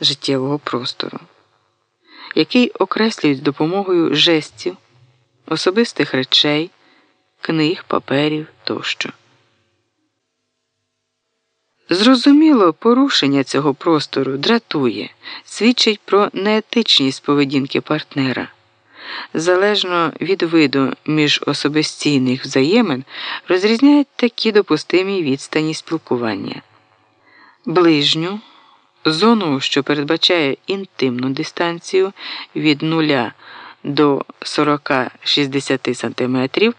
життєвого простору, який окреслюють допомогою жестів, особистих речей, книг, паперів тощо. Зрозуміло, порушення цього простору дратує, свідчить про неетичність поведінки партнера. Залежно від виду міжособистійних взаємин розрізняють такі допустимі відстані спілкування. Ближню зону, що передбачає інтимну дистанцію від 0 до 40-60 см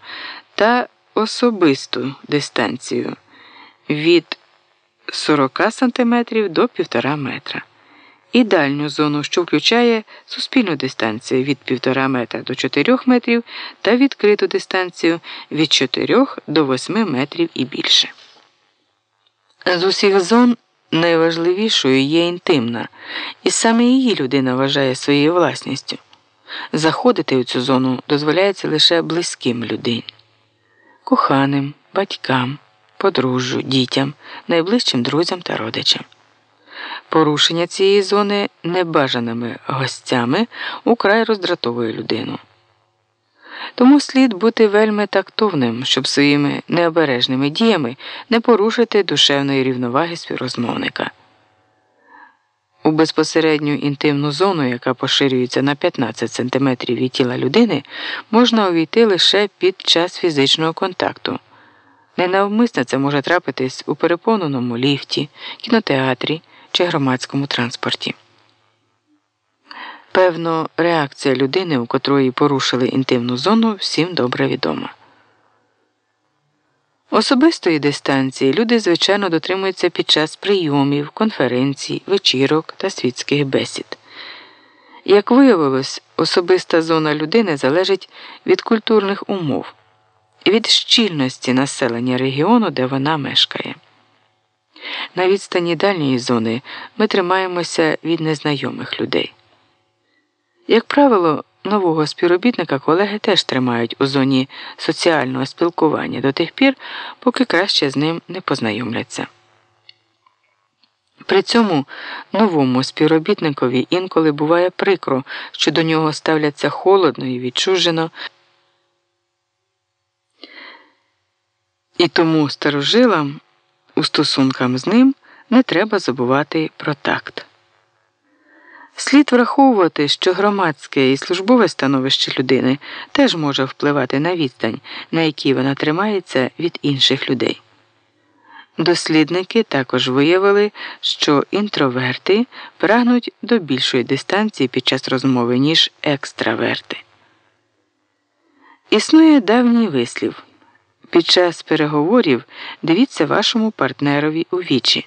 та особисту дистанцію від 40 см до 1,5 метра. І дальню зону, що включає суспільну дистанцію від 1,5 метра до 4 метрів та відкриту дистанцію від 4 до 8 метрів і більше. З усіх зон найважливішою є інтимна, і саме її людина вважає своєю власністю. Заходити у цю зону дозволяється лише близьким людині, коханим, батькам подружжю, дітям, найближчим друзям та родичам. Порушення цієї зони небажаними гостями украй роздратовує людину. Тому слід бути вельми тактовним, щоб своїми необережними діями не порушити душевної рівноваги співрозмовника. У безпосередню інтимну зону, яка поширюється на 15 см від тіла людини, можна увійти лише під час фізичного контакту. Ненавмисно це може трапитись у переповненому ліфті, кінотеатрі чи громадському транспорті. Певно, реакція людини, у котрої порушили інтимну зону, всім добре відома. Особистої дистанції люди, звичайно, дотримуються під час прийомів, конференцій, вечірок та світських бесід. Як виявилось, особиста зона людини залежить від культурних умов від щільності населення регіону, де вона мешкає. На відстані дальньої зони ми тримаємося від незнайомих людей. Як правило, нового співробітника колеги теж тримають у зоні соціального спілкування до тих пір, поки краще з ним не познайомляться. При цьому новому співробітникові інколи буває прикро, що до нього ставляться холодно і відчужено. І тому старожилам у стосунках з ним не треба забувати про такт. Слід враховувати, що громадське і службове становище людини теж може впливати на відстань, на якій вона тримається від інших людей. Дослідники також виявили, що інтроверти прагнуть до більшої дистанції під час розмови, ніж екстраверти. Існує давній вислів. Під час переговорів дивіться вашому партнерові у вічі.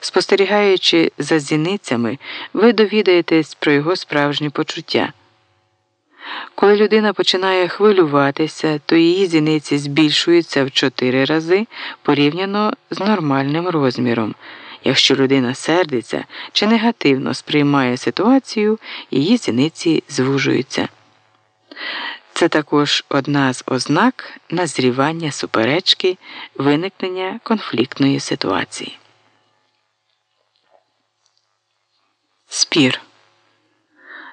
Спостерігаючи за зіницями, ви довідаєтесь про його справжні почуття. Коли людина починає хвилюватися, то її зіниці збільшуються в чотири рази порівняно з нормальним розміром. Якщо людина сердиться чи негативно сприймає ситуацію, її зіниці звужуються. Це також одна з ознак назрівання суперечки, виникнення конфліктної ситуації. Спір.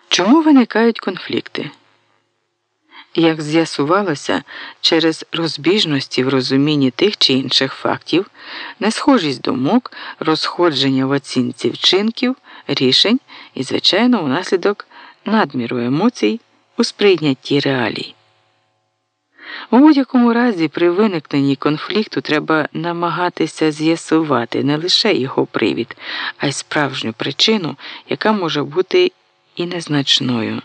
Чому виникають конфлікти? Як з'ясувалося, через розбіжності в розумінні тих чи інших фактів, несхожість думок, розходження в оцінці вчинків, рішень і, звичайно, унаслідок надміру емоцій у сприйнятті реалій. У будь-якому разі, при виникненні конфлікту треба намагатися з'ясувати не лише його привід, а й справжню причину, яка може бути і незначною.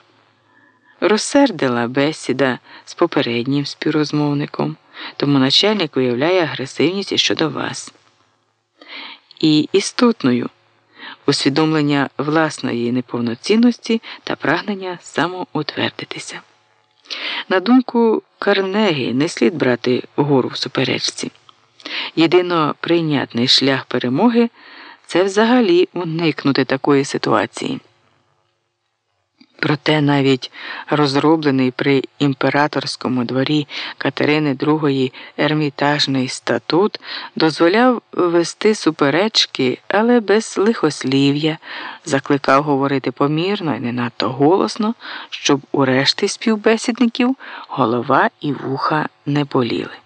Розсердила бесіда з попереднім співрозмовником, тому начальник виявляє агресивність щодо вас. І істотною усвідомлення власної неповноцінності та прагнення самоутвердитися. На думку Карнегі, не слід брати гору в суперечці. Єдино прийнятний шлях перемоги це взагалі уникнути такої ситуації. Проте навіть розроблений при імператорському дворі Катерини II ермітажний статут дозволяв вести суперечки, але без лихослів'я, закликав говорити помірно і не надто голосно, щоб у решти співбесідників голова і вуха не боліли.